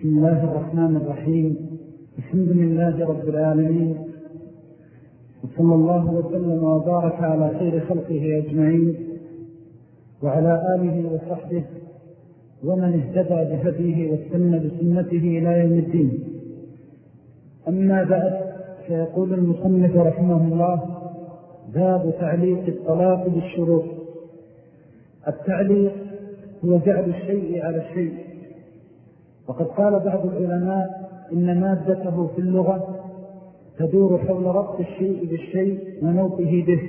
بسم الله الرحمن الرحيم. الحمد لله رب العالمين. وصلى الله وسلم وبارك على خير خلقه أجمعين. وعلى آله وصحبه ومن اهتدى بهديه واستنى بسنته إلى يوم الدين. أما بعد فيقول المصنف رحمه الله باب تعليق الطلاق بالشروط. التعليق هو جعل الشيء على الشيء. وقد قال بعض العلماء إن مادته في اللغة تدور حول ربط الشيء بالشيء ونوطه به.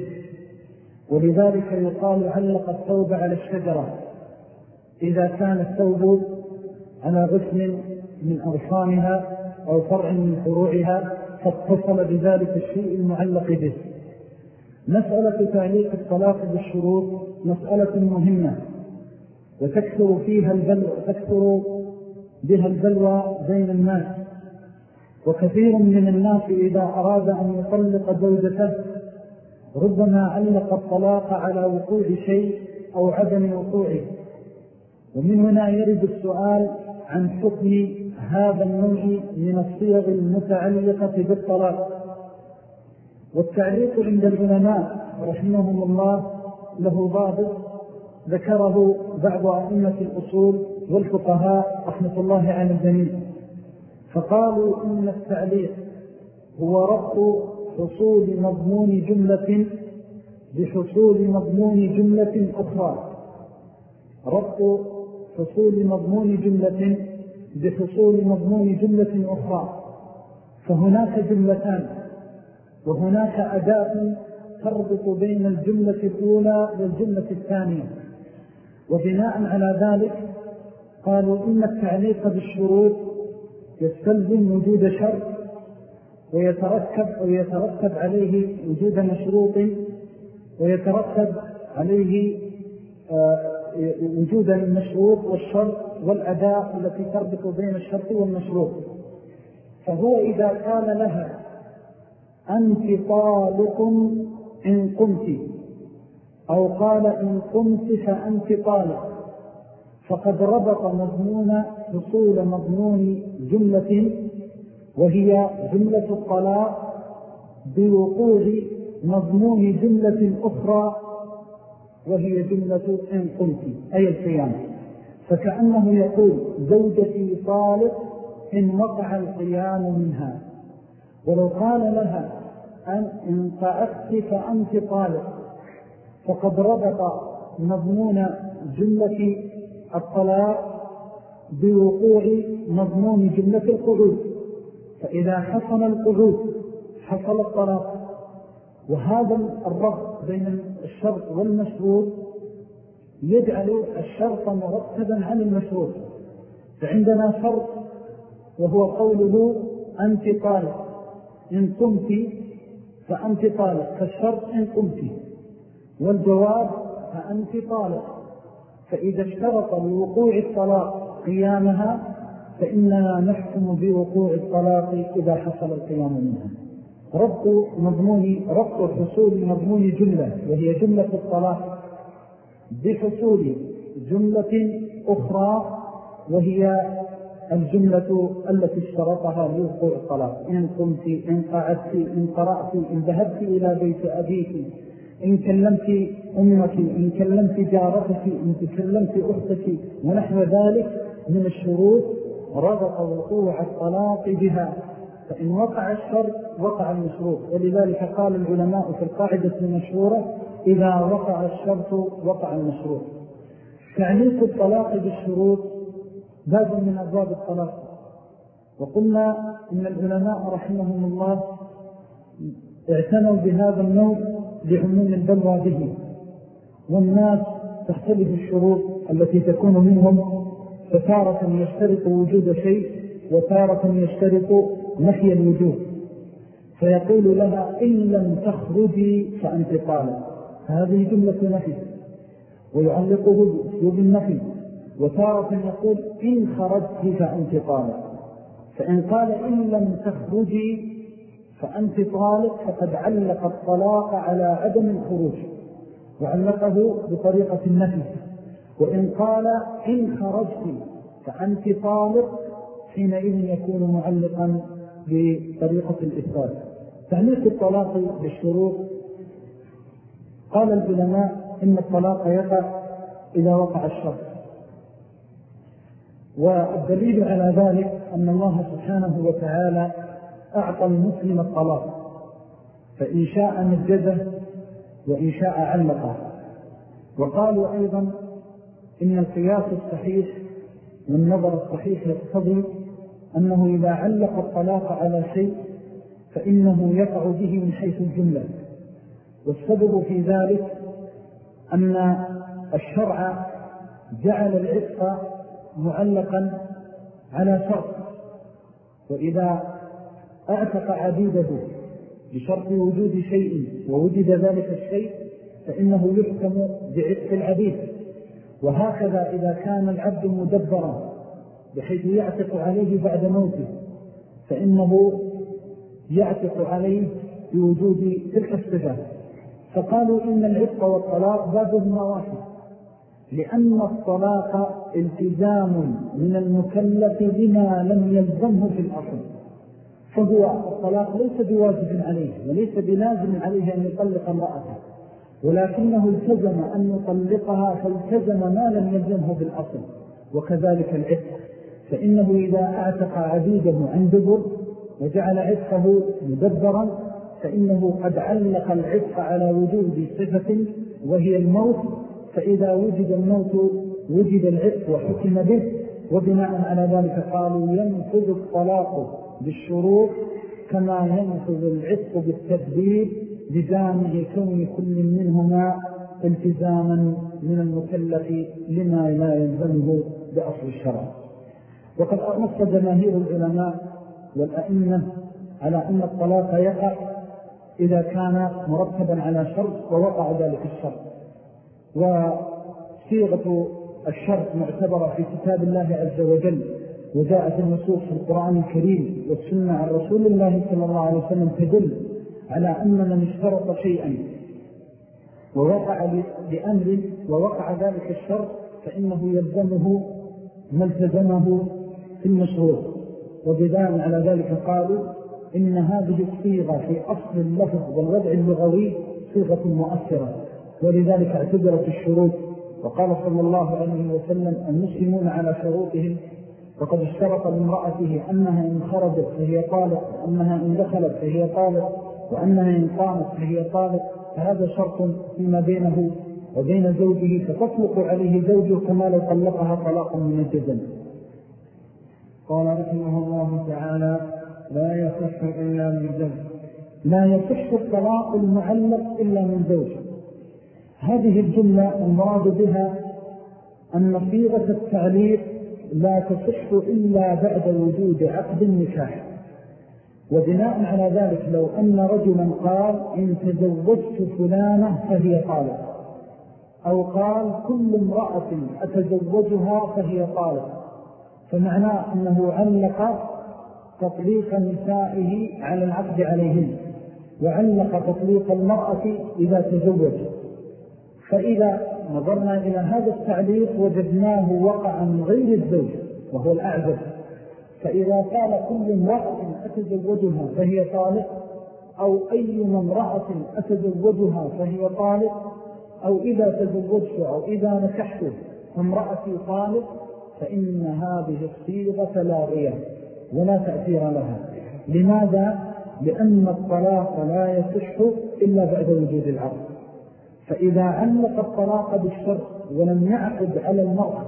ولذلك يقال علق الثوب على الشجرة. إذا كان الثوب على غسل من أغصانها أو فرع من فروعها فاتصل بذلك الشيء المعلق به. مسألة تعليق الطلاق بالشروط مسألة مهمة وتكثر فيها البلوى تكثر بها البلوى بين الناس. وكثير من الناس إذا أراد أن يطلق زوجته ربما علق الطلاق على وقوع شيء أو عدم وقوعه. ومن هنا يرد السؤال عن حكم هذا النوع من الصيغ المتعلقة بالطلاق. والتعليق عند العلماء رحمهم الله له ضابط ذكره بعض أئمة الأصول والفقهاء رحمة الله على الجميع فقالوا إن التعليق هو ربط حصول مضمون جملة بحصول مضمون جملة أخرى. ربط حصول مضمون جملة بحصول مضمون جملة أخرى. فهناك جملتان وهناك أداة تربط بين الجملة الأولى والجملة الثانية. وبناء على ذلك قالوا إن التعليق بالشروط يستلزم وجود شرط ويتركب أو عليه وجود مشروط ويترتب عليه آه، وجود المشروط والشرط والأداء التي تربط بين الشرط والمشروط. فهو إذا كان لها أنت طالق إن قمت أو قال إن قمت فأنت طالق. فقد ربط مضمون حصول مضمون جملة وهي جملة الطلاق بوقوع مضمون جملة أخرى وهي جملة إن قلت أي القيام. فكأنه يقول زوجتي طالق إن وقع القيام منها. ولو قال لها أن إن قعدت فأنت طالق. فقد ربط مضمون جملة الطلاق بوقوع مضمون جملة القعود فإذا حصل القعود حصل الطلاق. وهذا الربط بين الشرط والمشروط يجعل الشرط مرتبا عن المشروط فعندنا شرط وهو قوله أنت طالق إن قمت فأنت طالق فالشرط إن قمت والجواب فأنت طالق. فإذا اشترط لوقوع الطلاق قيامها فإننا نحكم بوقوع الطلاق إذا حصل القيام منها. ربط مضمون ربط حصول مضمون جملة وهي جملة الطلاق بحصول جملة أخرى وهي الجملة التي اشترطها لوقوع الطلاق. إن قمت إن قعدت إن قرأت إن ذهبت إلى بيت أبيك إن كلمت أمك إن كلمت جارتك إن تكلمت أختك ونحو ذلك من الشروط ربط وقوع الطلاق بها. فإن وقع الشرط وقع المشروط. ولذلك قال العلماء في القاعدة المشهورة إذا وقع الشرط وقع المشروط. تعليق الطلاق بالشروط باب من أبواب الطلاق. وقلنا إن العلماء رحمهم الله اعتنوا بهذا النوع لعموم البلوى به والناس تختلف الشروط التي تكون منهم فتارة يشترط وجود شيء وتارة يشترط نفي الوجود. فيقول لها إن لم تخرجي فأنت طالب. هذه جملة نفي. ويعلقه بأسلوب النفي. وتارة يقول إن خرجت فأنت طالب. فإن قال إن لم تخرجي فأنت طالق فقد علق الطلاق على عدم الخروج وعلقه بطريقة النفي. وإن قال إن خرجت فأنت طالق حينئذ يكون معلقا بطريقة الإثبات. تعليق الطلاق بالشروط. قال العلماء إن الطلاق يقع إذا وقع الشرط. والدليل على ذلك أن الله سبحانه وتعالى أعطى المسلم الطلاق. فإن شاء مجزه وإن شاء علقه. وقالوا أيضا إن القياس الصحيح والنظر الصحيح يقتضي أنه إذا علق الطلاق على شيء فإنه يقع به من حيث الجملة. والسبب في ذلك أن الشرع جعل العتق معلقا على شرط. وإذا أعتق عبيده بشرط وجود شيء ووجد ذلك الشيء فإنه يحكم بعتق العبيد وهكذا إذا كان العبد مدبرا بحيث يعتق عليه بعد موته فإنه يعتق عليه بوجود تلك الصفة فقالوا إن العتق والطلاق بابهما واحد لأن الطلاق التزام من المكلف بما لم يلزمه في الأصل. فهو الطلاق ليس بواجب عليه وليس بلازم عليه أن يطلق امرأته. ولكنه التزم أن يطلقها فالتزم ما لم يلزمه بالأصل وكذلك العتق. فإنه إذا أعتق عبيده عن دبر وجعل عتقه مدبرا فإنه قد علق العتق على وجود صفة وهي الموت. فإذا وجد الموت وجد العتق وحكم به وبناء على ذلك قالوا ينفذ الطلاق. بالشروط كما ينفذ العتق بالتدبير بجامع كون كل منهما التزاما من المكلف لما لا يلزمه بأصل الشرع. وقد نص جماهير العلماء والأئمة على أن الطلاق يقع إذا كان مرتبا على شرط ووقع ذلك الشرط. وصيغة الشرط معتبرة في كتاب الله عز وجل وجاءت النصوص في القرآن الكريم والسنة عن رسول الله صلى الله عليه وسلم تدل على أن من اشترط شيئا. ووقع بأمر ووقع ذلك الشرط فإنه يلزمه ما التزمه في المشروط وبدان على ذلك قالوا إن هذه الصيغة في أصل اللفظ والوضع اللغوي صيغة مؤثرة. ولذلك اعتبرت الشروط. وقال صلى الله عليه وسلم المسلمون على شروطهم وقد اشترط لامرأته أنها إن خرجت فهي طالق وأنها إن دخلت فهي طالق وأنها إن قامت فهي طالق. فهذا شرط فيما بينه وبين زوجه فتطلق عليه زوجه كما لو طلقها طلاقا من الجزم. قال رحمه الله تعالى لا يصح إلا من زوج. لا يصح الطلاق المعلق إلا من زوج. هذه الجملة المراد بها أن صيغة التعليق لا تصح إلا بعد وجود عقد النكاح. وبناء على ذلك لو أن رجلا قال إن تزوجت فلانة فهي طالق. أو قال كل امرأة أتزوجها فهي طالق. فمعناه أنه علق تطليق نسائه على العقد عليهن وعلق تطليق المرأة إذا تزوج فإذا نظرنا إلى هذا التعليق وجدناه وقع من غير الزوج وهو الأعزب فإذا قال كل امرأة أتزوجها فهي طالق أو أي امرأة أتزوجها فهي طالق أو إذا تزوجت أو إذا نكحت امرأتي طالق فإن هذه الصيغة لاغية ولا تأثير لها. لماذا؟ لأن الطلاق لا يصح إلا بعد وجود العقد فإذا علق الطلاق بالشرط ولم يعقد على المرأة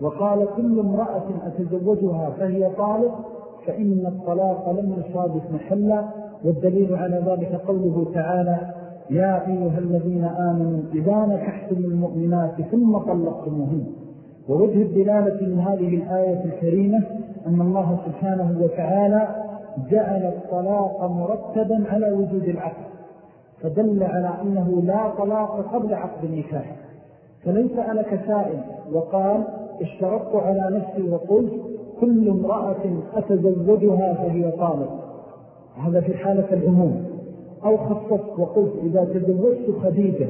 وقال كل امرأة أتزوجها فهي طالق فإن الطلاق لم يصادف محلا والدليل على ذلك قوله تعالى يا أيها الذين آمنوا إذا نكحتم المؤمنات ثم طلقتموهن. ووجه الدلالة من هذه الآية الكريمة أن الله سبحانه وتعالى جعل الطلاق مرتبا على وجود العقد. فدل على أنه لا طلاق قبل عقد النكاح. فلن سألك سائل وقال اشترطت على نفسي وقلت كل امرأة أتزوجها فهي طالق. هذا في حالة العموم أو خصصت وقلت إذا تزوجت خديجة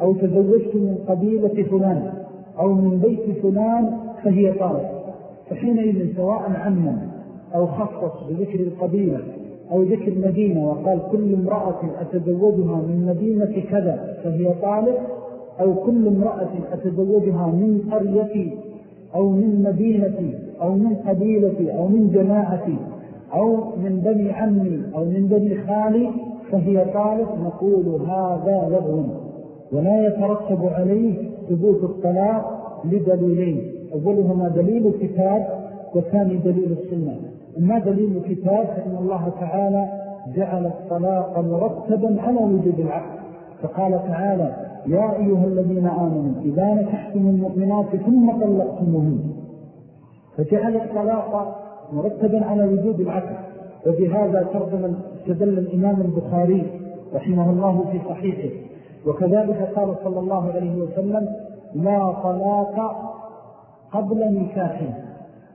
أو تزوجت من قبيلة فلان أو من بيت فلان فهي طالق. فحينئذ سواء عمم أو خصص بذكر القبيلة أو ذكر مدينة وقال كل امرأة أتزوجها من مدينة كذا فهي طالق أو كل امرأة أتزوجها من قريتي أو من مدينتي أو من قبيلتي أو من جماعتي أو من بني عمي أو من بني خالي فهي طالق نقول هذا لغو ولا يترتب عليه ثبوت الطلاق لدليلين أولهما دليل الكتاب والثاني دليل السنة. أما دليل الكتاب فإن الله تعالى جعل الطلاق مرتبا على وجود العقل. فقال تعالى يا أيها الذين آمنوا إذا نكحتم المؤمنات ثم طلقتموهن. فجعل الطلاق مرتبا على وجود العقل. وبهذا ترجم استدل الإمام البخاري رحمه الله في صحيحه. وكذلك قال صلى الله عليه وسلم لا طلاق قبل نكاح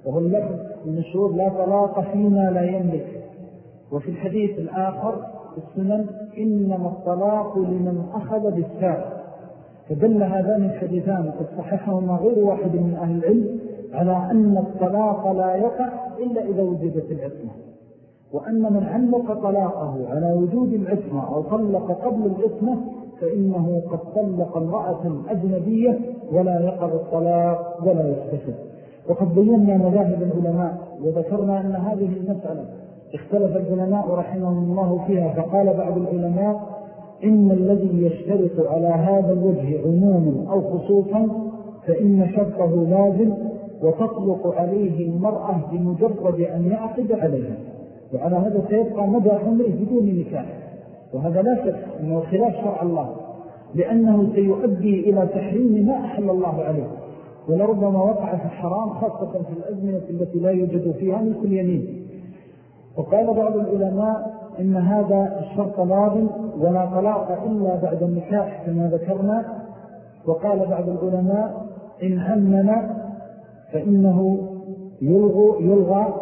وهو اللفظ المشهور لا طلاق فيما لا يملك. وفي الحديث الآخر في السنن إنما الطلاق لمن أخذ بالساق فدل هذان الحديثان وقد صححهما غير واحد من أهل العلم على أن الطلاق لا يقع إلا إذا وجدت العصمة. وأن من علق طلاقه على وجود العصمة أو طلق قبل العصمة فإنه قد طلق امرأة أجنبية ولا يقع الطلاق ولا يستفد وقد بينا مذاهب العلماء وذكرنا أن هذه المسألة اختلف العلماء رحمهم الله فيها فقال بعض العلماء إن الذي يشترط على هذا الوجه عموما أو خصوصا فإن شرطه لازم وتطلق عليه المرأة بمجرد أن يعقد عليها. وعلى هذا سيبقى مدى حمره بدون نكاح. وهذا لا شك أنه خلاف شرع الله لأنه سيؤدي إلى تحريم ما أحل الله عليه. ولربما وقع في الحرام خاصة في الأزمنة التي لا يوجد فيها مثل اليمين وقال بعض العلماء إن هذا الشرط لازم ولا طلاق إلا بعد النكاح كما ذكرنا. وقال بعض العلماء إن عمنا فإنه يلغى, يلغى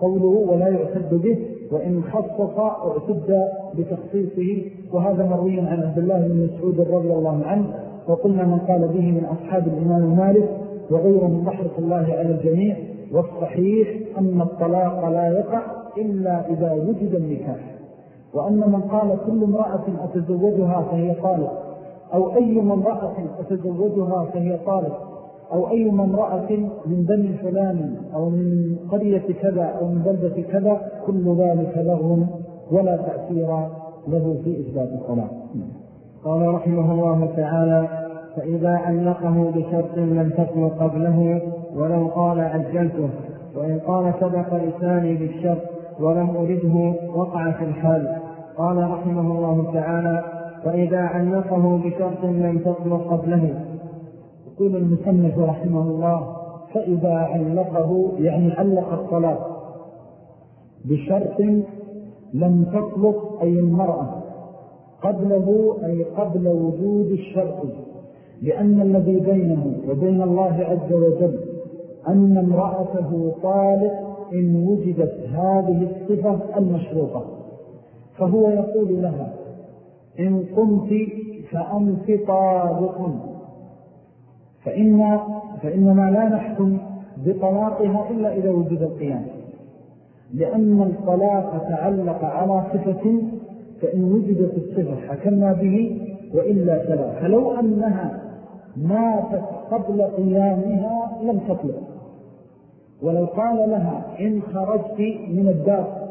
قوله ولا يعتد به وإن خصص اعتد بتخصيصه. وهذا مروي عن عبد الله بن مسعود رضي الله عنه وقلنا من قال به من أصحاب الإمام مالك وغيره من بحرة الله على الجميع والصحيح أن الطلاق لا يقع إلا إذا وجد النكاح. وأن من قال كل امرأة أتزوجها فهي طالق أو أي امرأة أتزوجها فهي طالق أو أي امرأة من بني فلان أو من قرية كذا أو من بلدة كذا كل ذلك لغم ولا تأثير له في إثبات الطلاق. قال رحمه الله تعالى فإذا علقه بشرط لم تطلق قبله ولو قال عجلته وإن قال سبق لساني بالشرط ولم أرده وقع في الحال. قال رحمه الله تعالى فإذا علقه بشرط لم تطلق قبله. يقول المسنف رحمه الله فإذا علقه يعني علق الطلاق بشرط لم تطلق أي المرأة قبله أي قبل وجود الشرط. لأن الذي بينه وبين الله عز وجل أن امرأته طالق إن وجدت هذه الصفة المشروطة. فهو يقول لها إن قمت فأنت طالق. فإن فإننا لا نحكم بطلاقها إلا إذا وجد القيام. لأن الطلاق تعلق على صفة فإن وجدت الصفة حكمنا به وإلا فلا. فلو أنها ماتت قبل قيامها لم تطلق ولو قال لها إن خرجت من الدار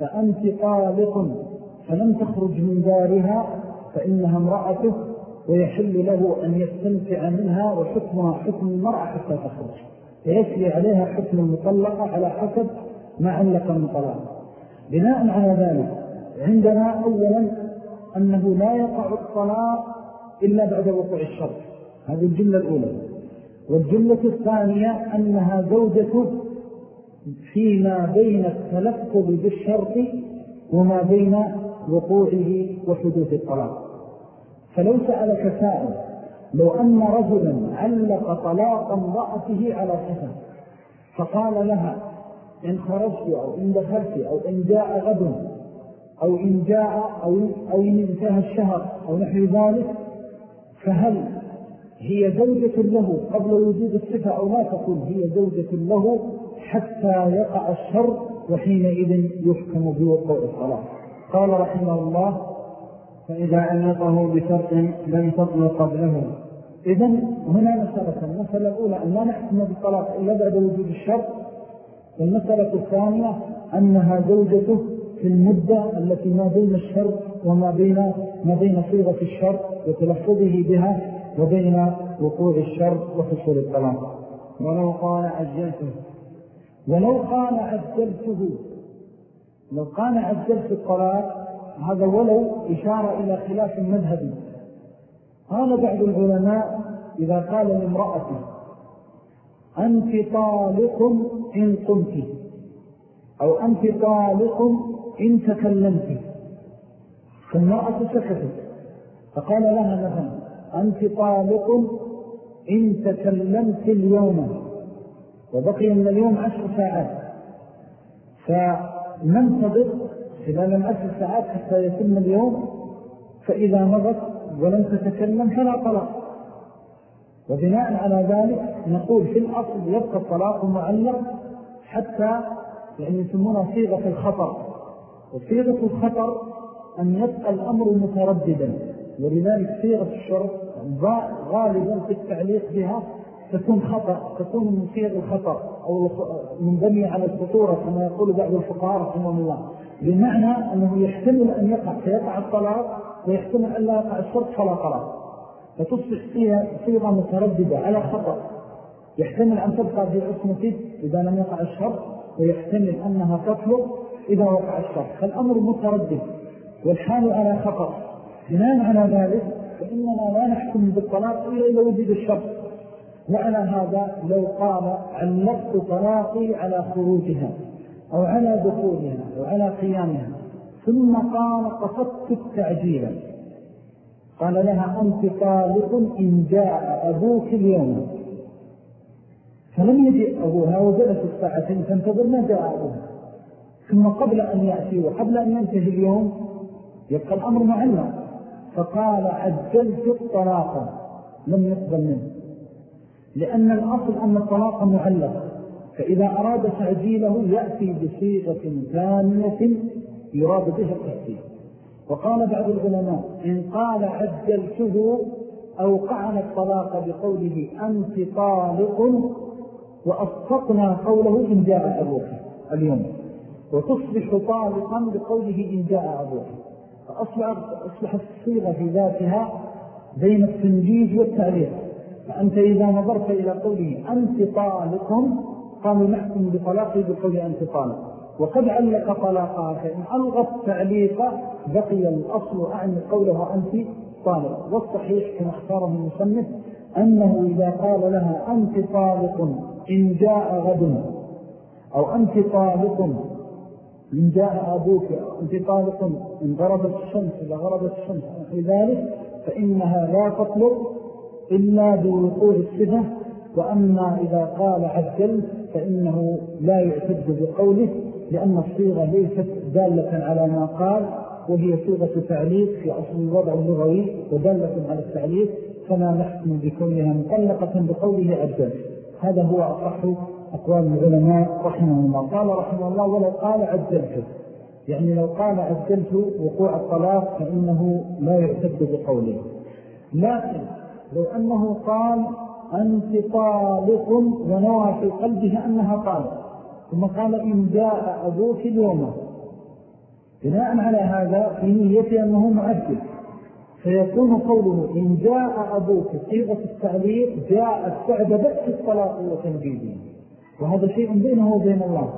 فأنت طالق فلم تخرج من دارها فإنها امرأته ويحل له أن يستمتع منها وحكمها حكم المرأة حتى تخرج. فيسري عليها حكم المطلقة على حسب ما علق المطلقة بناء على ذلك عندنا أولا أنه لا يقع الطلاق إلا بعد وقوع الشرط هذه الجملة الأولى. والجملة الثانية أنها زوجته فيما بين التلفظ بالشرط وما بين وقوعه وحدوث الطلاق. فلو سألك سائل لو أن رجلا علق طلاق امرأته على صفة فقال لها إن خرجت أو إن دخلت أو إن جاء غد أو إن جاء أو, أو إن انتهى الشهر أو نحو ذلك فهل هي زوجة له قبل وجود الصفة أو لا تقول هي زوجة له حتى يقع الشر وحينئذ يحكم بوقوع الصلاة. قال رحمه الله فإذا علقه بشرط لم تطلق قبله. إذن هنا مسألة المسألة الأولى أن لا نحكم بالطلاق إلا بعد وجود الشرط والمسألة الثانية أنها زوجته في المدة التي ما بين الشر وما بين ما بين صيغة الشر وتلفظه بها وبين وقوع الشر وحصول الطلاق. ولو قال عجلته. ولو قال عجلته. لو قال عجلت الطلاق هذا ولو إشارة إلى خلاف مذهبي قال بعض العلماء إذا قال لامرأته أنت طالق إن قمت. أو أنت طالق إن تكلمت. فالمرأة سكتت فقال لها مثلا أنت طالق إن تكلمت اليوم. وبقي من اليوم عشر ساعات. فننتظر خلال العشر ساعات حتى يتم اليوم فإذا مضت ولم تتكلم فلا طلاق. وبناء على ذلك نقول في الأصل يبقى الطلاق معلق حتى يعني يسمونها صيغة الخطر. وصيغة الخطر أن يبقى الأمر مترددا. ولذلك صيغة الشرط غالبا في التعليق بها تكون خطأ تكون من صيغ الخطأ أو منبني على الخطورة كما يقول بعض الفقهاء رحمه الله. بمعنى أنه يحتمل أن يقع فيقع الطلاق ويحتمل أن لا يقع الشرط فلا طلاق. فتصبح فيها صيغة مترددة على خطأ. يحتمل أن تبقى في عصمته إذا لم يقع الشرط ويحتمل أنها تطلق إذا وقع الشرط. فالأمر متردد والحال على خطأ. بناء على ذلك فإننا لا نحكم بالطلاق إلا إذا وجد الشرط. وعلى هذا لو قال علقت طلاقي على خروجها أو على دخولها أو على قيامها ثم قال قصدت التعجيل. قال لها أنت طالق إن جاء أبوك اليوم. فلم يجئ أبوها وجلس الساعتين تنتظر ما جاء أبوها. ثم قبل أن يأتي وقبل أن ينتهي اليوم يبقى الأمر معلق فقال عجلت الطلاق لم يقبل منه. لأن الأصل أن الطلاق معلق فإذا أراد تعجيله يأتي بصيغة ثانية يراد بها التحسين وقال بعض العلماء إن قال عجلته أوقعنا الطلاق بقوله أنت طالق وأصفقنا قوله إن جاء أبوك اليوم. وتصبح طالقا بقوله إن جاء أبوك. فأصبحت الصيغة في ذاتها بين التنجيز والتعليق. فأنت إذا نظرت إلى قوله أنت طالق قالوا نحكم بطلاقه بقول أنت طالق. وقد علق طلاقها فإن ألغى التعليق بقي الأصل أعني قوله أنت طالق. والصحيح كما اختاره المصنف أنه إذا قال لها أنت طالق إن جاء غد أو أنت طالق إن جاء أبوك أنت طالق إن غربت الشمس إذا غربت الشمس في ذلك فإنها لا تطلق إلا بوقوع الصفة وأما إذا قال عجل فإنه لا يعتد بقوله لأن الصيغة ليست دالة على ما قال وهي صيغة تعليق في أصل الوضع اللغوي ودالة على التعليق فلا نحكم بكونها مطلقة بقوله عجل. هذا هو أصح أقوال العلماء رحمه الله. قال رحمه الله ولو قال عجلت. يعني لو قال عجلت وقوع الطلاق فإنه لا يعتد بقوله. لكن لو أنه قال أنت طالق ونوى في قلبه أنها طالق. ثم قال إن جاء أبوك اليوم بناء على هذا في نيته أنه مؤدب فيكون قوله إن جاء أبوك صيغة التعليق جاء بأس الطلاق وتنجيزه وهذا شيء بينه وبين الله.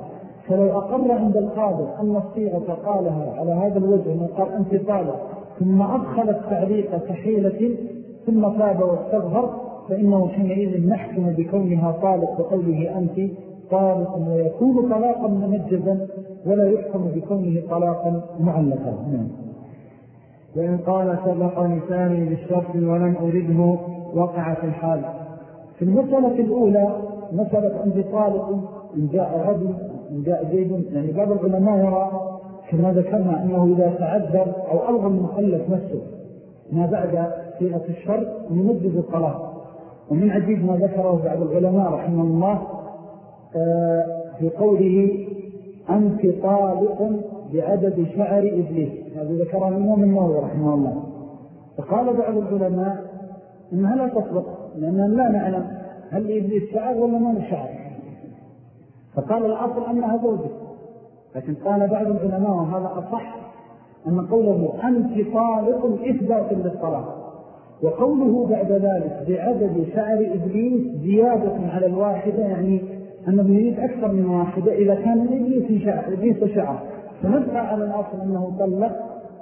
فلو أقر عند القاضي أن الصيغة قالها على هذا الوجه أنه قال أنت طالق ثم أدخل التعليق كحيلة ثم تاب واستغفر فإنه حينئذ نحكم بكونها طالق بقوله أنت طالق ويكون طلاقا منجزا ولا يحكم بكونه طلاقا معلقا. نعم. وإن قال سبق لساني بالشرط ولم أرده وقعت الحال. في المسألة الأولى مسألة أنت طالق إن جاء غد إن جاء زيد يعني بعض العلماء يرى كما ذكرنا أنه إذا تعذر أو ألغى المخلف نفسه ما بعد صيغة الشر ينجز الطلاق ومن عجيب ما ذكره بعض العلماء رحمه الله آه، في قوله أنت طالق بعدد شعر إبليس. هذا ذكر الإمام النووي رحمه الله. فقال بعض العلماء إنها لا تطلق لأننا لا نعلم هل إبليس شعر ولا ما شعر فقال الأصل أنها زوجة. لكن قال بعض العلماء وهذا أصح أن قوله أنت طالق إثبات للطلاق وقوله بعد ذلك بعدد شعر إبليس زيادة على الواحدة يعني أنه يريد أكثر من واحدة إذا كان إبليس شعر, إبليس شعر فنبقى على الأصل أنه طلق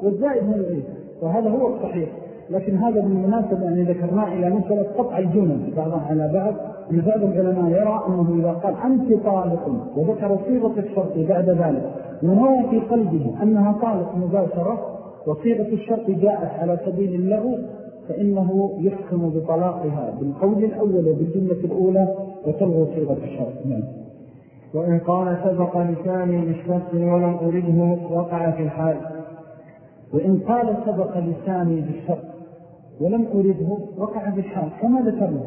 والزائد من العيد وهذا هو الصحيح. لكن هذا بالمناسبة يعني ذكرناه إلى مسألة قطع الجنة بعضها على بعض. أن بعض العلماء يرى أنه إذا قال أنت طالق وذكر صيغة الشرط بعد ذلك ونوى في قلبه أنها طالق مباشرة وصيغة الشرط جاءت على سبيل اللغو فإنه يحكم بطلاقها بالقول الأول وبالجملة الأولى وتلغو صيغة الشرط. نعم. وإن قال سبق لساني بالشرط ولم أرده وقع في الحال. وإن قال سبق لساني بالشرط ولم أرده وقع في الحال كما ذكرنا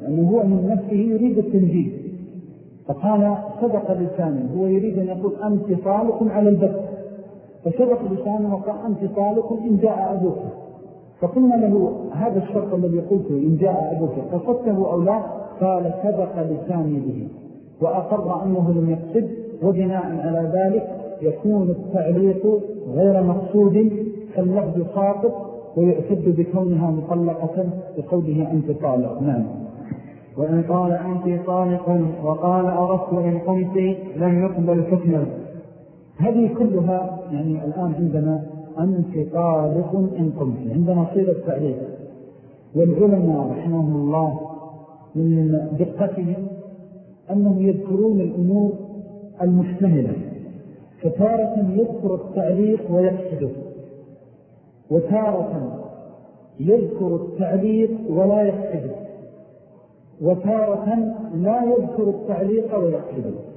لأنه هو من نفسه يريد التنجيل فقال سبق لساني هو يريد أن يقول أنت طالق على البث فسبق لسانه وقال أنت طالق إن جاء أبوك. فقلنا له هذا الشرط الذي قلته إن جاء أبوك. قصدته أو لا؟ قال سبق لساني به. وأقر أنه لم يقصد وبناء على ذلك يكون التعليق غير مقصود فاللفظ ساقط ويعتد بكونها مطلقة بقوله أنت طالق. نعم. وإن قال أنت طالق وقال أردت إن قمت لم يقبل حكما هذه كلها يعني الآن عندنا أنت طالق إن قمت عندنا صيغة تعليق والعلماء رحمهم الله من دقتهم أنهم يذكرون الأمور المشتملة فتارة يذكر التعليق ويقصده. وتارة يذكر التعليق ولا يقصده وتارة لا يذكر التعليق ويقصده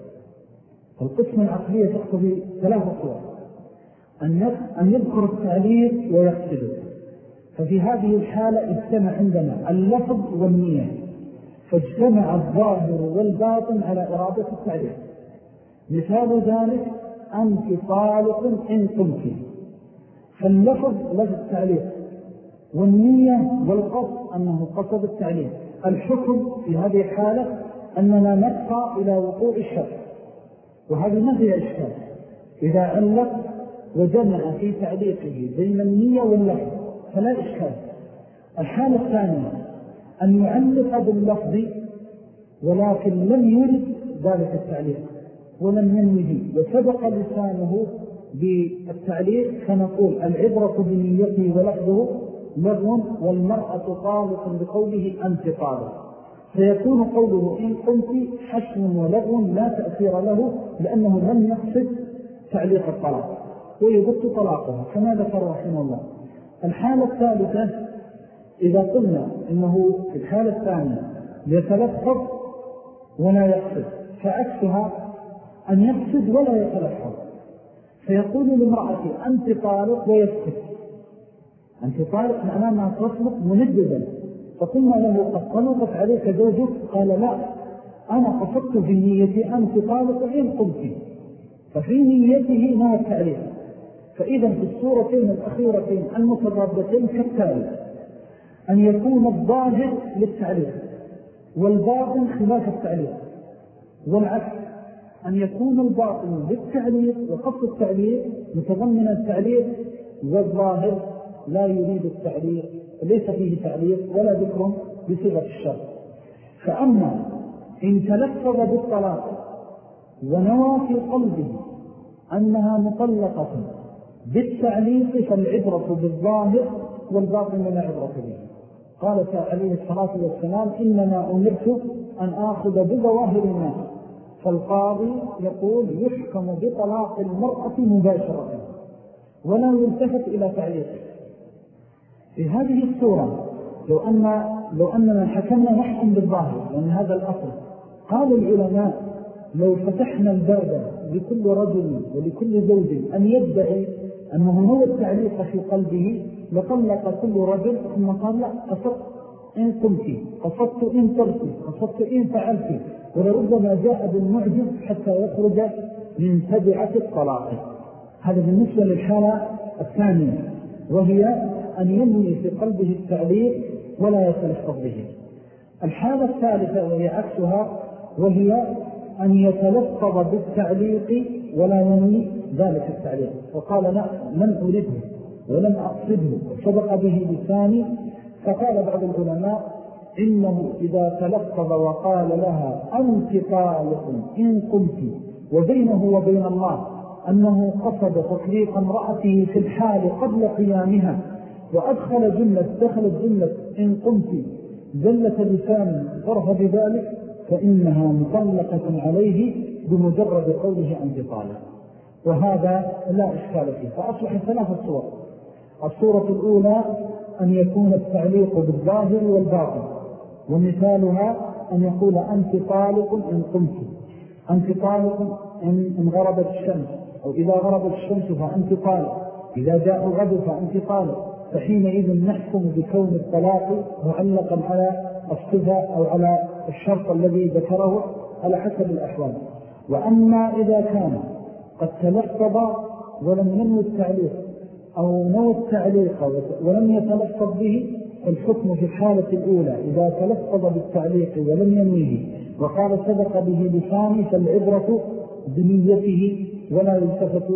القسم العقلية تقتضي ثلاثة صور. أن يذكر التعليق ويقصده ففي هذه الحالة اجتمع عندنا اللفظ والنية. فاجتمع الظاهر والباطن على إرادة التعليق. مثال ذلك أنت طالق إن قمت فاللفظ لفظ التعليق والنية والقصد أنه قصد التعليق. الحكم في هذه الحالة أننا نبقى إلى وقوع الشر وهذه ما فيها إشكال إذا علق وجمع في تعليقه بين النية واللفظ فلا إشكال. الحالة الثانية أن يعلق باللفظ ولكن لم يرد ذلك التعليق ولم ينوه وسبق لسانه بالتعليق فنقول العبرة بنيته ولفظه لغو والمرأة طالق بقوله أنت طالق. فيكون قوله إن قلت حشم ولغو لا تأثير له لأنه لم يقصد تعليق الطلاق ويبط طلاقه كما ذكر رحمه الله. الحالة الثالثة إذا قلنا إنه في الحالة الثانية يتلفظ ولا يقصد فعكسها أن يقصد ولا يتلفظ. فيقول لامرأتي أنت طالق ويسكت أنت طالق معناه أنها تطلق منددا. فقلنا له قد طلقت عليك زوجك؟ قال لا. أنا قصدت في نيتي أنت طالق إن قلت. ففي نيته ما التعليق فإذا في الصورتين الأخيرتين المتضادتين كالتالي. أن يكون الظاهر للتعليق والباطن خلاف التعليق والعكس. أن يكون الباطن للتعليق وقصد التعليق متضمن التعليق والظاهر لا يريد التعليق ليس فيه تعليق ولا ذكر بصيغة الشر فأما إن تلفظ بالطلاق ونوى في قلبه أنها مطلقة بالتعليق فالعبرة بالظاهر والباطن لا عبرة به. قال عليه الصلاة والسلام إنما أمرت أن آخذ بظواهر الناس. فالقاضي يقول يحكم بطلاق المرأة مباشرة ولا يلتفت إلى تعليقه. في هذه الصورة لو, أن لو أننا حكمنا نحكم بالظاهر لأن هذا الأصل. قال العلماء لو فتحنا الباب لكل رجل ولكل زوج أن يدعي أنه هو التعليق في قلبه لطلق كل رجل ثم قال لا أصدق إن قمت قصدت إن طرت قصدت إن فعلت. ولربما جاء بالمعجز حتى يخرج من تبعة الطلاق. هذا بالنسبة للحالة الثانية وهي أن ينوي في قلبه التعليق ولا يتلفظ به الحالة الثالثة وهي عكسها وهي أن يتلفظ بالتعليق ولا ينوي ذلك التعليق. وقال لا لم أرده ولم أقصده وصدق به لساني فقال بعض العلماء إنه إذا تلفظ وقال لها أنت طالق إن قمت وبينه وبين الله أنه قصد تطليق امرأته في الحال قبل قيامها وأدخل جملة دخلت جملة إن قمت جلة لسان ظرف بذلك فإنها مطلقة عليه بمجرد قوله أنت طالق وهذا لا إشكال فيه. فأصبح ثلاثة صور الصورة الأولى أن يكون التعليق بالظاهر والباطن ومثالها أن يقول أنت طالق إن قمت أنت طالق إن غربت الشمس أو إذا غربت الشمس فأنت طالق إذا جاء الغد فأنت طالق فحينئذ نحكم بكون الطلاق معلقا على الصفة أو على الشرط الذي ذكره على حسب الأحوال. وأما إذا كان قد تلفظ ولم ينوي التعليق أو نوى التعليق ولم يتلفظ به الحكم في الحالة الأولى. إذا تلفظ بالتعليق ولم ينويه وقال سبق به لساني فالعبرة بنيته ولا يلتفت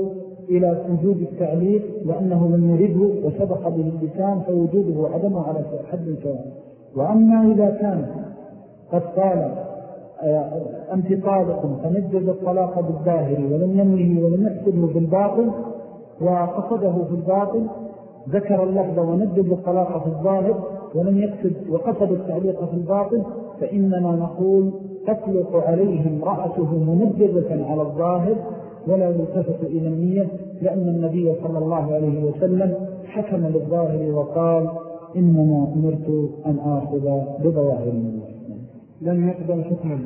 إلى وجود التعليق لأنه لم يرده وسبق به اللسان فوجوده وعدمه على حد سواء وأما إذا كان قد قال آه، أنت طالق فنجد الطلاق بالظاهر ولم ينويه ولم يحسبه بالباطل وقصده في الباطل ذكر اللفظ وندد الطلاق في الظاهر ولم يقصد وقصد التعليق في الباطل فإننا نقول تطلق عليه امرأته منددة على الظاهر ولا يلتفت إلى النية لأن النبي صلى الله عليه وسلم حكم للظاهر وقال إنما أمرت أن آخذ بظواهر النية لم يقبل حكما.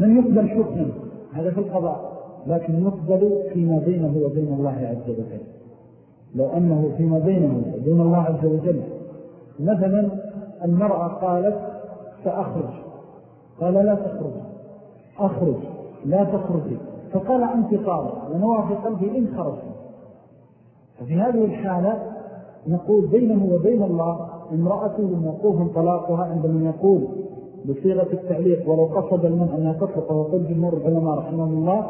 لم يقبل حكما. هذا في القضاء. لكن يقبل فيما بينه وبين الله عز وجل. لو أنه فيما بينه وبين الله عز وجل. مثلا المرأة قالت سأخرج. قال لا تخرج. أخرج. لا تخرجي فقال أنت طالق ونوى في قلبي إن خرج. ففي هذه الحالة نقول بينه وبين الله امرأته موقوف طلاقها عندما يقول بصيغة التعليق ولو قصد المنع أنها تطلق وقل جمهور العلماء رحمه الله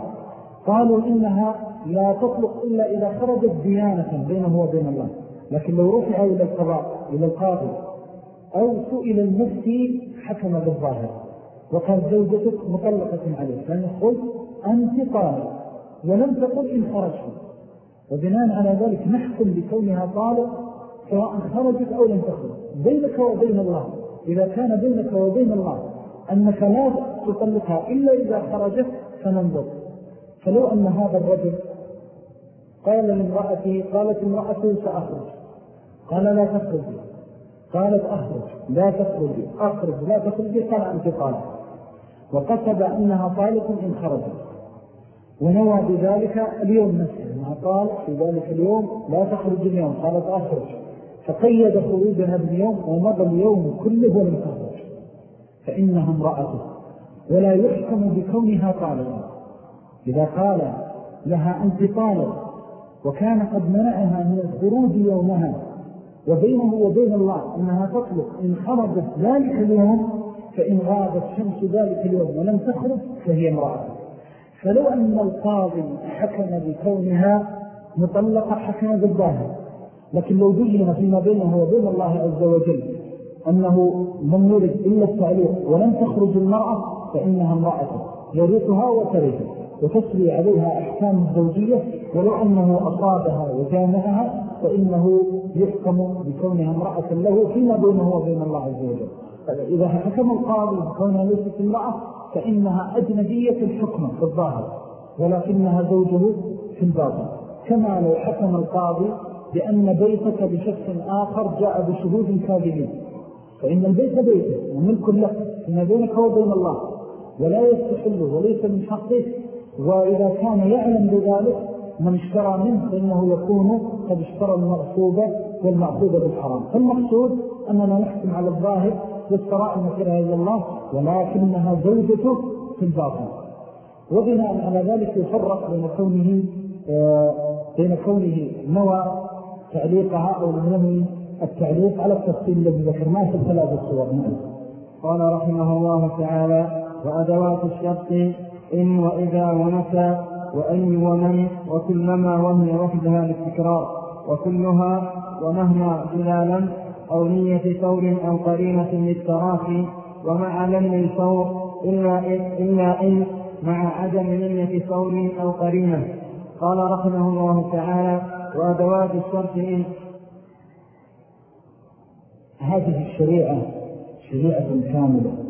قالوا إنها لا تطلق إلا إذا خرجت ديانة بينه وبين الله. لكن لو رفع إلى القضاء إلى القاضي أو سئل المفتي حكم بالظاهر. وكان زوجتك مطلقة عليه فأن يقول أنت طالق. ولم تقل إن خرجت. وبناء على ذلك نحكم بكونها طالق سواء خرجت أو لم تخرج. بينك وبين الله. إذا كان بينك وبين الله أنك لا تطلقها إلا إذا خرجت فننظر. فلو أن هذا الرجل قال لامرأته قالت امرأته سأخرج. قال لا تخرجي. قالت أخرج. لا تخرجي. أخرج. لا تخرجي. قال أنت طالق وقصد أنها طالق إن خرجت. ونوى بذلك اليوم نفسه. أنها قال في ذلك اليوم لا تخرج اليوم. قالت أخرج. فقيد خروجها باليوم ومضى اليوم كله ولم تخرج فإنها امرأته. ولا يحكم بكونها طالقا إذا قال لها أنت طالق وكان قد منعها من الخروج يومها وبينه وبين الله أنها تطلق إن خرجت ذلك اليوم فإن غابت شمس ذلك اليوم ولم تخرج فهي امرأة. فلو أن القاضي حكم بكونها مطلقة حكم بالظاهر لكن لو بين فيما بينه وبين الله عز وجل أنه لم يرد إلا التعليق ولم تخرج المرأة فإنها امرأة يريطها وترثه وتسري عليها أحكام الزوجية ولو أنه أصابها وجامعها فإنه يحكم بكونها امرأة له فيما بينه وبين الله عز وجل. إذا حكم القاضي بكونها ليست امرأة فإنها أجنبية الحكم في الظاهر ولكنها زوجه في الباطن. كما لو حكم القاضي بأن بيتك بشخص آخر جاء بشهود كاذبين فإن البيت بيته وملك لك فيما بينك وبين الله ولا يستحله وليس من حقه وإذا كان يعلم بذلك من اشترى منه فإنه يكون قد اشترى المغصوبة والمعصوبة بالحرام. فالمقصود أننا نحكم على الظاهر والسراء المسيرة إلى الله ولكنها زوجته في الباطن. وبناء على ذلك يفرق بين كونه آه، بين كونه نوى تعليقها أو نوى التعليق على التفصيل الذي ذكرناه في الثلاث الصور قال رحمه الله تعالى وأدوات الشرط إن وإذا ومتى وأي ومن وكلما وهي وحدها للتكرار وكلها ومهما بلا أو نية ثور أو قرينة للتراخي ومع لم الفور إلا إلا إن مع عدم نية ثور أو قرينة قال رحمه الله تعالى وأدوات الشرط إن هذه الشريعة شريعة كاملة.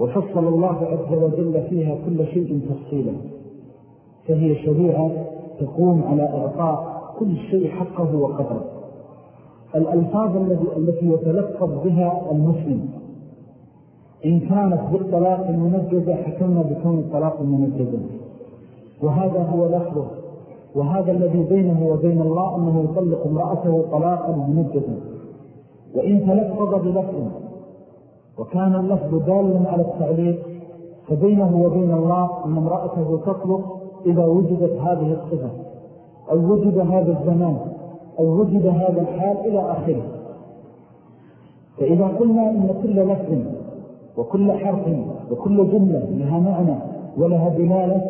وفصل الله عز وجل فيها كل شيء تفصيلا. فهي شريعة تقوم على إعطاء كل شيء حقه وقدره. الألفاظ التي يتلفظ بها المسلم. إن كانت بالطلاق المنجزة حكمنا بكون الطلاق المنجزة وهذا هو لفظه. وهذا الذي بينه وبين الله أنه يطلق امرأته طلاقا منجزا وإن تلفظ بلفظ وكان اللفظ دالا على التعليق فبينه وبين الله أن امرأته تطلق إذا وجدت هذه الصفة أو وجد هذا الزمان أو وجد هذا الحال إلى آخره. فإذا قلنا إن كل لفظ وكل حرف وكل جملة لها معنى ولها دلالة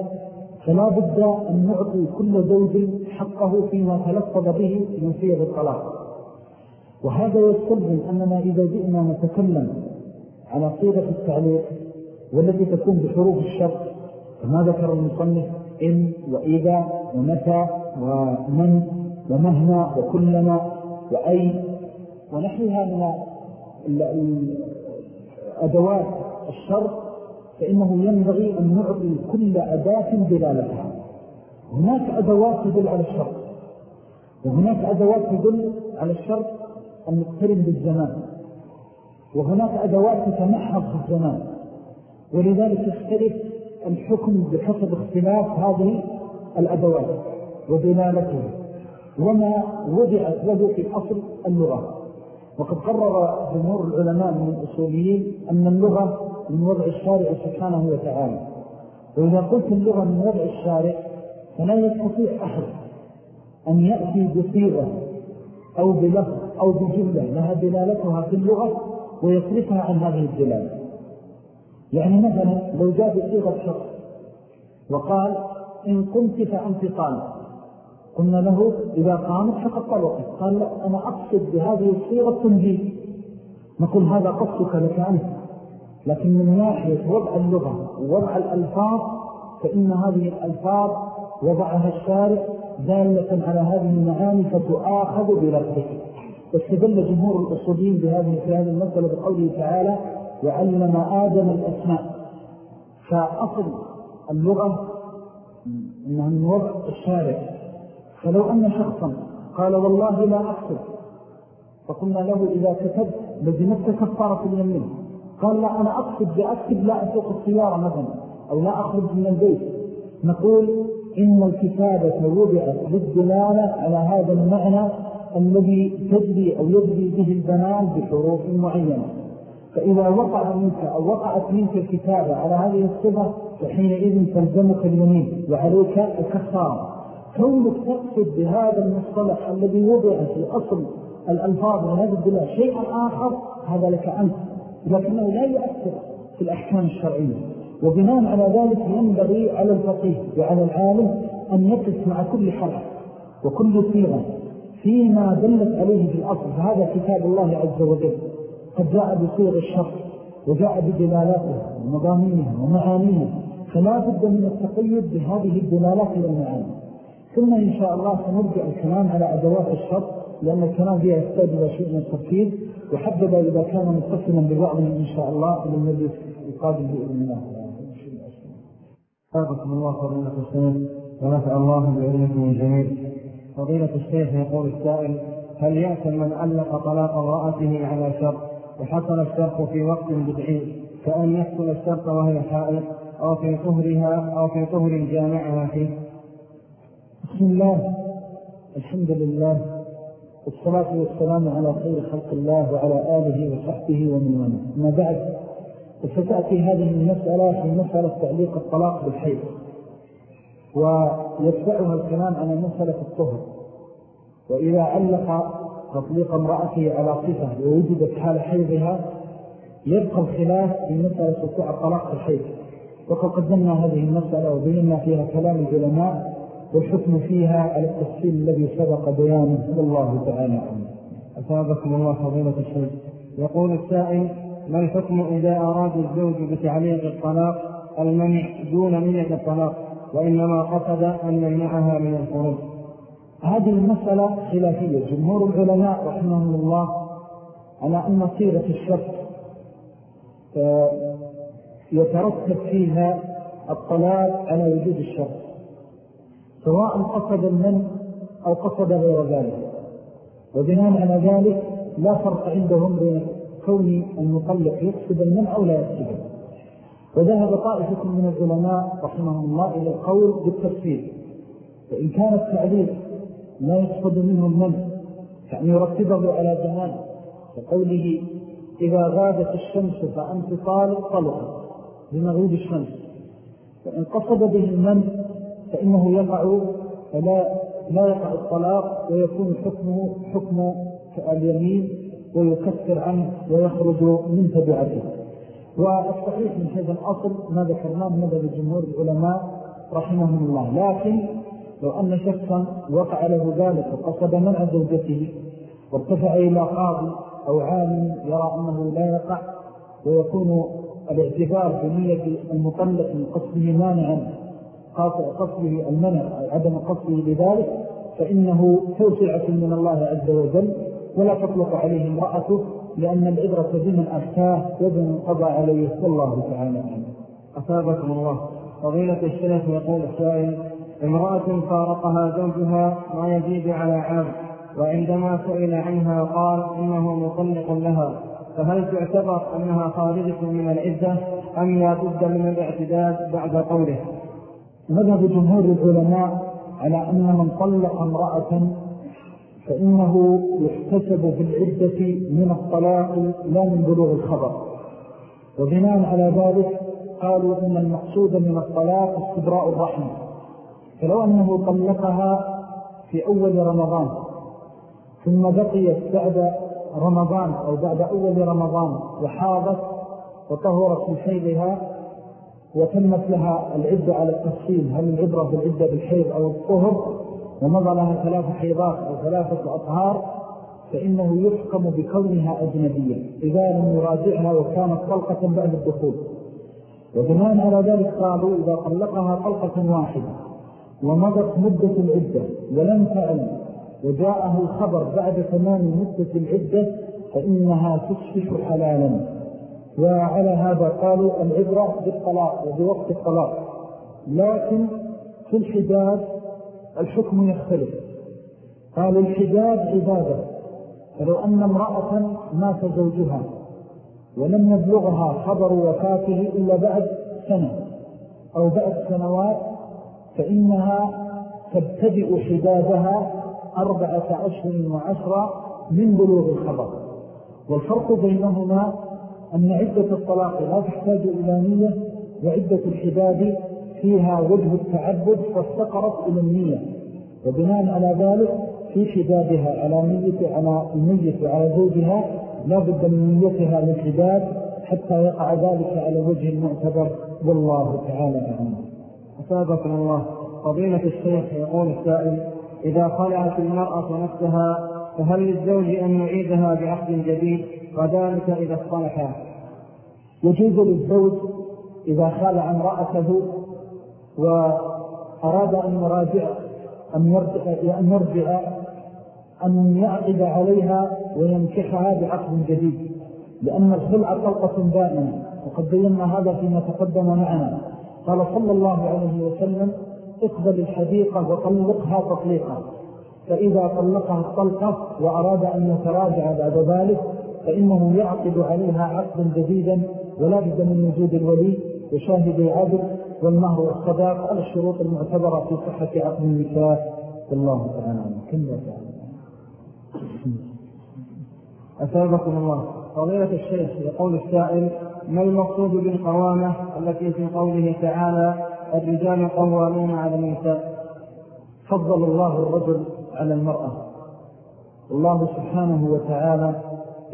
فلا بد أن نعطي كل زوج حقه فيما تلفظ به من صيغ الطلاق. وهذا يستلزم أننا إذا جئنا نتكلم على صيغة التعليق والتي تكون بحروف الشرط. كما ذكر المصنف إن وإذا ومتى ومن ومهما وكلما وأي ونحوها من أدوات الشرط فإنه ينبغي أن نعطي كل أداة دلالتها. هناك أدوات تدل على الشرط وهناك أدوات تدل على الشرط المقترن بالزمان. وهناك أدوات تتمحض في الزمان. ولذلك يختلف الحكم بحسب اختلاف هذه الأدوات ودلالته وما وضعت له في أصل اللغة. وقد قرر جمهور العلماء من الأصوليين أن اللغة من وضع الشارع سبحانه وتعالى. وإذا قلت اللغة من وضع الشارع فلا يستطيع أحد أن يأتي بصيغة أو بلفظ أو بجملة لها دلالتها في اللغة ويصرفها عن هذه الدلالة يعني مثلا لو جاء بصيغة شخص وقال إن قمت فأنت قال قلنا له إذا قامت فقد طلقت. قال لا أنا أقصد بهذه الصيغة التنجيل نقول هذا قصدك لك أنت. لكن من ناحية وضع اللغة ووضع الألفاظ فإن هذه الألفاظ وضعها الشارع دالة على هذه المعاني فتؤاخذ بلفظه واستدل جمهور الأصولين بهذه في هذه المسألة بقوله تعالى وعلم آدم الأسماء فأصل اللغة إنها من وضع الشارع. فلو أن شخصا قال والله لا أكتب فقلنا له إذا كتبت لزمت كفارة اليمين قال لا أنا أكتب بأكتب لا أسوق السيارة مثلا أو لا أخرج من البيت نقول إن الكتابة وضعت للدلالة على هذا المعنى الذي تجري أو يجري به البنان بحروف معينة. فإذا وقع منك أو وقعت منك الكتابة على هذه الصفة فحينئذ تلزمك اليمين وعليك الكفار. كونك تقصد بهذا المصطلح الذي وضع في أصل الألفاظ هذا الدلاء شيئا آخر هذا لك أنت. لكنه لا يؤثر في الأحكام الشرعية. وبناء على ذلك ينبغي على الفقيه وعلى العالم أن يقف مع كل حرف وكل صيغة. فيما دلت عليه في الأصل فهذا كتاب الله عز وجل. قد جاء بصيغ الشرط وجاء بدلالاته ومضامينها ومعانيها. فلا بد من التقيد بهذه الدلالات والمعاني ثم إن شاء الله سنرجع الكلام على أدوات الشرط لأن الكلام فيها يحتاج إلى شيء من التركيز وحدد إذا كان متصلا ببعضهم إن شاء الله إلى المجلس القادم بإذن الله. حافظكم الله فضيلة الشيخ. ونفع الله بعلمكم الجميل فضيلة الشيخ يقول السائل هل يأتم من علق طلاق امرأته على شرط وحصل الشرط في وقت بدعي كأن يحصل الشرط وهي حائط أو في طهرها أو في طهر جامعها فيه بسم الله. الحمد لله. والصلاة والسلام على خير خلق الله وعلى آله وصحبه ومن وأنا ما بعد فتأتي هذه المسألة في مسألة تعليق الطلاق بالحيث ويتبعها الكلام على مسألة الطهر. وإذا علق تطليق امرأته على صفة ووجدت حال حيضها يبقى الخلاف في مسألة الطلاق بالحيث وقد قدمنا هذه المسألة وبينا فيها كلام العلماء والحكم فيها على التفصيل الذي سبق بيانه. والله تعالى عنه أثابكم الله فضيلة الشيخ. يقول السائل ما الحكم إذا أراد الزوج بتعليق الطلاق المنع دون نية الطلاق؟ وإنما قصد أن يمنعها من الخروج. هذه المسألة خلافية. جمهور العلماء رحمهم الله على أن صيغة الشرط آه، يترتب فيها الطلاق على وجود الشرط سواء قصد المن أو قصد غير ذلك. وبناء على ذلك لا فرق عندهم بين كون المطلق يقصد المن أو لا يقصده. وذهب طائفة من العلماء رحمهم الله إلى القول بالتفسير. فإن كان التعليل لا يقصد منه المن كأن يرتبه على زمان كقوله إذا غابت الشمس فأنت طالق طلق لمغيب الشمس. فإن قصد به المن فإنه يقع فلا لا يقع الطلاق ويكون حكمه حكم اليمين ويكفر عنه ويخرج من تبعته. والصحيح من هذا الأصل ما ذكرناه مدى جمهور العلماء رحمهم الله. لكن لو أن شخصا وقع له ذلك وقصد منع زوجته وارتفع إلى قاضي أو عالم يرى أنه لا يقع ويكون الاعتبار بنية المطلق من قصده مانعا قصده المنع أو عدم قصده لذلك فإنه توسعة من الله عز وجل ولا تطلق عليه امرأته لأن العبرة بمن أفتاه وبمن قضى عليه والله تعالى عنه أثابكم الله. فضيلة الشيخ يقول السائل امرأة فارقها زوجها ما يزيد على عام وعندما سئل عنها قال إنه مطلق لها. فهل تعتبر أنها خارجة من العزة أم لا بد من الاعتداد بعد قوله؟ مذهب جمهور العلماء على أن من طلق امرأة فإنه يحتسب في العدة من الطلاق لا من بلوغ الخبر. وبناء على ذلك قالوا إن المقصود من الطلاق استبراء الرحم. فلو أنه طلقها في أول رمضان ثم بقيت بعد رمضان أو بعد أول رمضان وحاضت وطهرت من حيضها وتمت لها العدة على التفصيل هل العبرة بالعدة بالحيض أو الطهر؟ ومضى لها ثلاث حيضات أو ثلاثة أطهار فإنه يحكم بكونها أجنبية إذا لم يراجعها وكانت طلقة بعد الدخول. وبناء على ذلك قالوا إذا طلقها طلقة واحدة ومضت مدة العدة ولم تعلم وجاءه الخبر بعد تمام مدة العدة فإنها تصبح حلالا. وعلى هذا قالوا العبرة بالطلاق وبوقت الطلاق. لكن في الحجاب الحكم يختلف. قالوا الحجاب عبادة. فلو أن امرأة مات زوجها ولم يبلغها خبر وفاته إلا بعد سنة أو بعد سنوات فإنها تبتدئ حجابها أربعة أشهر وعشرة من بلوغ الخبر. والفرق بينهما أن عدة الطلاق لا تحتاج إلى نية وعدة الحداد فيها وجه التعبد فاستقرت إلى النية. وبناء على ذلك في حدادها على نية على النية وعلى زوجها لا بد من نيتها للحداد حتى يقع ذلك على وجه المعتبر. والله تعالى أعلم. أسابقنا الله. فضيلة الشيخ يقول السائل إذا خلعت المرأة نفسها فهل للزوج أن يعيدها بعقد جديد؟ وذلك إذا اصطلحا. يجوز للزوج إذا خالع امرأته وأراد أن يراجع أن يرجع, أن يرجع أن يعقد عليها وينكحها بعقد جديد. لأن الخلع طلقة دائمة وقد بينا هذا فيما تقدم معنا. قال صلى الله عليه وسلم اقبل الحديقة وطلقها تطليقا. فإذا طلقها الطلقة وأراد أن يتراجع بعد ذلك فإنه يعقد عليها عقدا جديدا ولا بد من وجود الولي وشاهد عدل والمهر والصداق على الشروط المعتبرة في صحة عقد النساء والله تعالى كم تعالى أثابكم الله. فضيلة الشيخ يقول السائل ما المقصود بالقوامة التي في قوله تعالى الرجال قوامون على النساء؟ فضل الله الرجل على المرأة. الله سبحانه وتعالى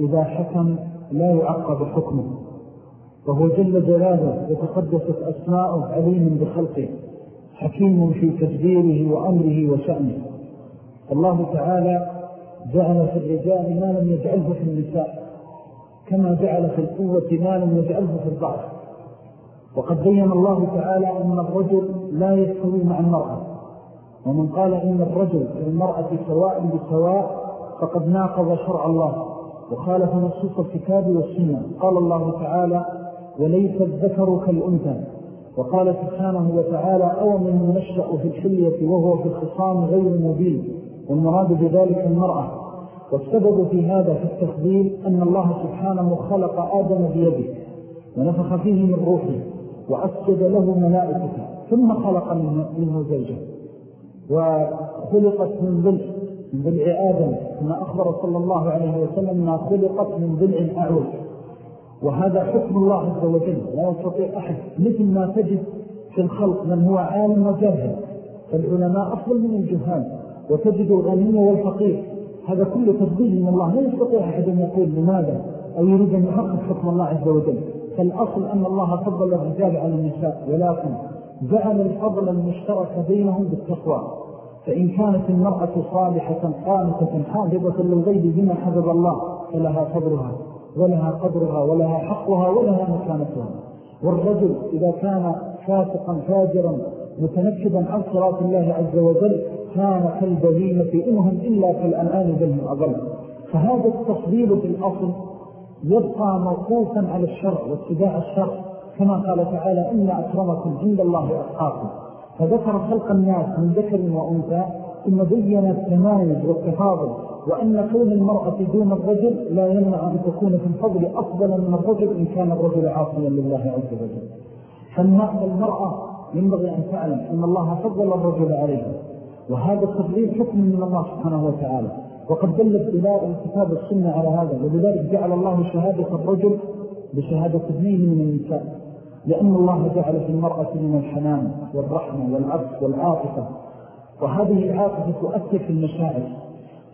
إذا حكم لا يعقب حكمه. وهو جل جلاله وتقدست أسماؤه عليم بخلقه حكيم في تدبيره وأمره وشأنه. الله تعالى جعل في الرجال ما لم يجعله في النساء كما جعل في القوة ما لم يجعله في الضعف. وقد بين الله تعالى أن الرجل لا يستوي مع المرأة. ومن قال إن الرجل والمرأة سواء بسواء فقد ناقض شرع الله وخالف نصوص الكتاب والسنة. قال الله تعالى وليس الذكر كالأنثى. وقال سبحانه وتعالى أو من نشأ في الحلية وهو في الخصام غير مبين. والمراد بذلك المرأة. والسبب في هذا في التفضيل أن الله سبحانه خلق آدم بيده. ونفخ فيه من روحه. وأسجد له ملائكته. ثم خلق منه زوجه. وخلقت من ضلع من ضلع آدم. كما أخبر صلى الله عليه وسلم ما خلقت من ضلع أعوذ وهذا حكم الله عز وجل. لا يستطيع أحد. مثل ما تجد في الخلق من هو عالم وجاهل. فالعلماء أفضل من الجهال. وتجد الغني والفقير. هذا كله تفضيل من الله. لا يستطيع أحد أن يقول لماذا أو يريد أن يحقق حكم الله عز وجل. فالأصل أن الله فضل الرجال على النساء. ولكن جعل الفضل المشترك بينهم بالتقوى. فإن كانت المرأة صالحة قانتة حافظة للغيب بما حفظ الله فلها فضلها. ولها قدرها ولها حقها ولها مكانتها. والرجل إذا كان فاسقا فاجرا متنكبا عن صراط الله عز وجل كان كالبهيمة إنهم إلا كالأنآن بل أضل. فهذا التفضيل في الأصل يبقى موقوفا على الشرع واتباع الشرع. كما قال تعالى إن أكرمكم عند الله أتقاكم. فذكر خلق الناس من ذكر وأنثى ثم بين التمايز والتفاضل وأن كون المرأة دون الرجل لا يمنع أن تكون في الفضل أفضل من الرجل إن كان الرجل عاصيا لله عز وجل. فالمرأة ينبغي أن تعلم أن الله فضل الرجل عليها. وهذا التفضيل حكم من الله سبحانه وتعالى. وقد دلت إلى الكتاب السنة على هذا ولذلك جعل الله شهادة الرجل بشهادة ابنيه من النساء. لأن الله جعل في المرأة من الحنان والرحمة والعبس والعاطفة. وهذه العاطفة تؤثر في المشاعر.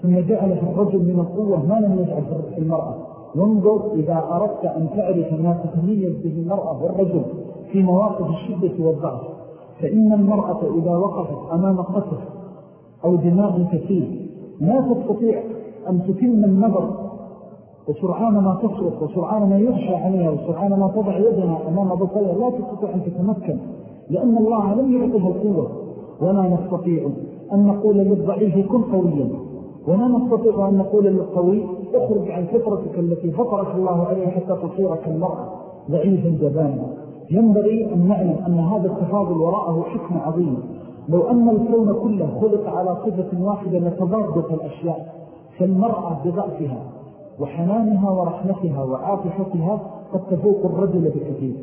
ثم جعل في الرجل من القوة ما لم يجعل في المرأة. وانظر إذا أردت أن تعرف ما تتميز به المرأة والرجل في مواقف الشدة والضعف فإن المرأة إذا وقفت أمام قتل أو دماغ كثير لا تستطيع أن تتم النظر. وسرعان ما تصرف وسرعان ما يخشى عليها وسرعان ما تضع يدها أمام بطلها لا تستطيع أن تتمكن لأن الله لم يعطيها القوة. ولا نستطيع أن نقول للضعيف كن قويا. ولا نستطيع أن نقول للقوي اخرج عن فطرتك التي فطرك الله عليها حتى تصير كالمرأة ضعيفا جبانا ينبغي أن نعلم أن هذا التفاضل وراءه حكم عظيم. لو أن الكون كله خلق على صفة واحدة لتضادت الأشياء فالمرأة بضعفها وحنانها ورحمتها وعاطفتها قد تفوق الرجل بكثير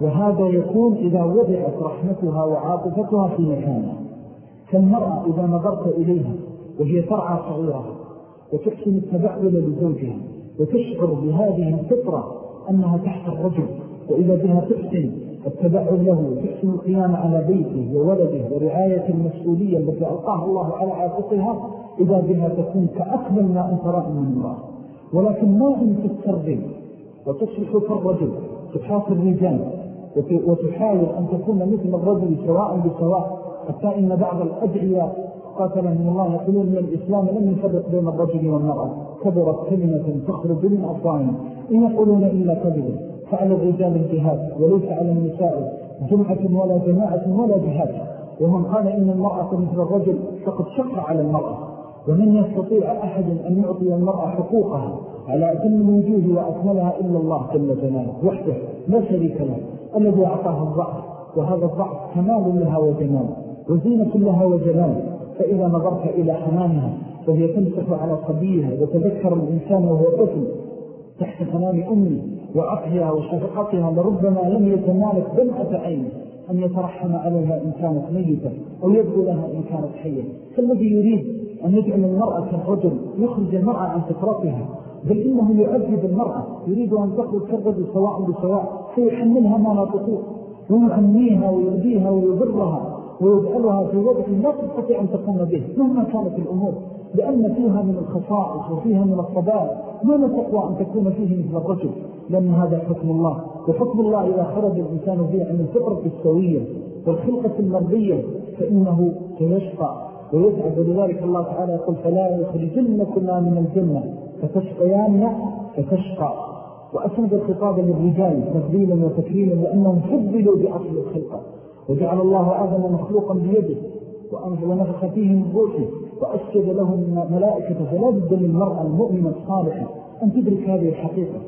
وهذا يكون إذا وضعت رحمتها وعاطفتها في مكانها فالمرأة إذا نظرت إليها وهي ترعى صغيرة وتحسن التبعل لزوجها وتشعر بهذه الفطرة أنها تحت الرجل وإذا بها تحسن التبعل له وتحسن القيام على بيته وولده ورعاية المسؤولية التي ألقاها الله على عاطفتها إذا بها تكون كأكبر ما أنت رأي من الله ولكن ما أن تسترغل وتصبح كالرجل تحاط الرجال وتحاول أن تكون مثل الرجل سواء بسواء حتى إن بعض الأدعياء قاتلهم الله يقولون من الإسلام لم يفرق بين الرجل والمرأة. كبرت كلمة تخرج من أفضائهم إن يقولون إلا كذبا فعلى الرجال الجهاد وليس على النساء. جمعة ولا جماعة ولا جهاد. ومن قال إن المرأة مثل الرجل فقد شق على المرأة. ومن يستطيع أحد أن يعطي المرأة حقوقها على أتم الوجوه وأكملها إلا الله جل جلاله وحده لا شريك له الذي أعطاها الضعف. وهذا الضعف كمال لها وجمال وزينة لها وجلال. فإذا نظرت إلى حنانها وهي تمسك على صبيها وتذكر الإنسان وهو طفل تحت حنان أمي وعطها وشفقتها لربما لم يتمالك دمعة عين أن يترحم عليها إن كانت ميتة أو يبدو لها إن كانت حية فالذي يريد أن يجعل المرأة كالرجل يخرج المرأة عن فطرتها بل إنه يعذب المرأة يريد أن تخرج كالرجل سواء بسواء فيحملها ما لا تطوق ويعنيها ويرديها ويضرها. ويجعلها في وضع لا تستطيع أن تقوم به مهما كانت الأمور. لأن فيها من الخصائص وفيها من الطبائع ما نتقوى أن تكون فيه مثل الرجل لأن هذا حكم الله. وحكم الله إذا خرج الإنسان فيه عن الفطرة السوية والخلقة المرضية فإنه سيشقى ويسعد ولذلك الله تعالى يقول فلا يخرجنكما من الجنة فتشقيان فتشقى. وأسند الخطاب للرجال تفضيلا وتكريما لأنهم فضلوا بأصل الخلقة. وجعل الله آدم مخلوقا بيده وأنزل نفخ فيه من روحه وأسجد لهم ملائكة فلا بد للمرأة المؤمنة الصالحة أن تدرك هذه الحقيقة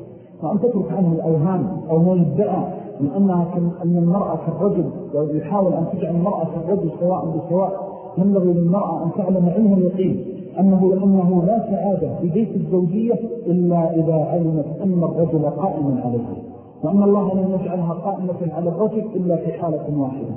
وأن تترك عنه الأوهام أو ما يدعى من أنها أن المرأة كالرجل ويحاول أن تجعل المرأة كالرجل سواء بسواء. ينبغي للمرأة أن تعلم علم اليقين أنه لأنه لا سعادة في بيت الزوجية إلا إذا علمت أن الرجل قائما عليها. وأن الله لم يجعلها قائمة على الرجل إلا في حالة واحدة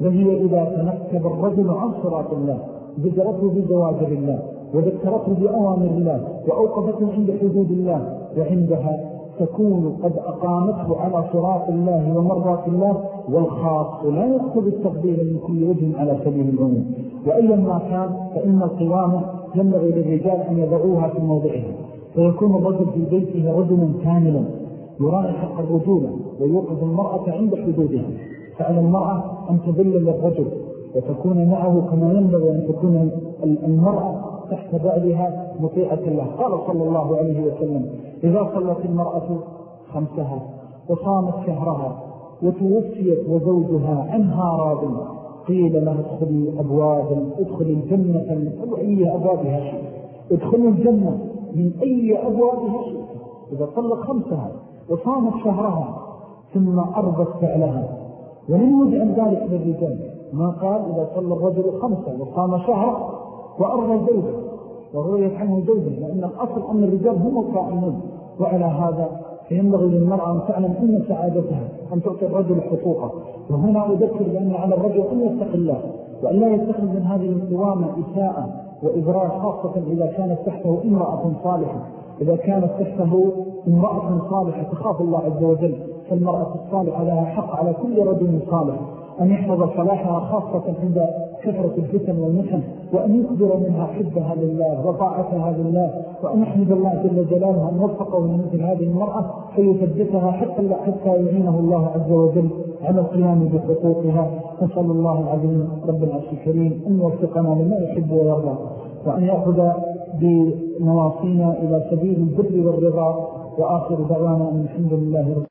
وهي إذا تنكب الرجل عن صراط الله بزرته بزواجر الله وذكرته بأوامر الله وأوقفته عند حدود الله وعندها تكون قد أقامته على صراط الله ومرات الله والخاص لا يقتضي التقدير من كل وجه على سبيل العموم. وأيا ما كان فإن القوامة ينبغي للرجال أن يضعوها في موضعها فيكون الرجل في بيته رجلا كاملا. يراعي حق الرجولة ويوقف المرأة عند حدودها فعلى المرأة أن تذل للرجل وتكون معه كما ينبغي أن تكون المرأة تحت بعدها مطيعة الله قال صلى الله عليه وسلم إذا صلت المرأة خمسها وصامت شهرها وتوفيت وزوجها عنها راض قيل لها ادخلي أبوابا ادخلي الجنة من أي أبوابها شيء ادخلي الجنة من أي أبوابها شيء إذا طلق خمسها وصامت شهرها ثم أرضت فعلها. ولم يجعل ذلك للرجال ما قال إذا صلى الرجل خمسة وصام شهر وأرضى زوجه وهو يفعله زوجه لأن الأصل أن الرجال هم القائمون. وعلى هذا فينبغي للمرأة أن تعلم أن سعادتها أن تعطي الرجل حقوقه. وهنا أذكر بأن على الرجل أن يتق الله وأن لا يتخذ من هذه القوامة إساءة وإضرار خاصة إذا كانت تحته امرأة صالحة. إذا كانت تحته امرأة صالحة تخاف الله عز وجل فالمرأة الصالحة لها حق على كل رجل صالح أن يحفظ صلاحها خاصة عند كثرة الفتن والمحن وأن يكبر منها حبها لله وطاعتها لله وأن يحمد الله جل جلاله أن وفقه من مثل هذه المرأة فيثبتها حتى, حتى يعينه الله عز وجل على القيام بحقوقها. نسأل الله العظيم رب العرش الكريم أن يوفقنا لما يحب ويرضى وأن يأخذ بنواصينا إلى سبيل البر والرضا وآخر دعوانا الحمد لله رب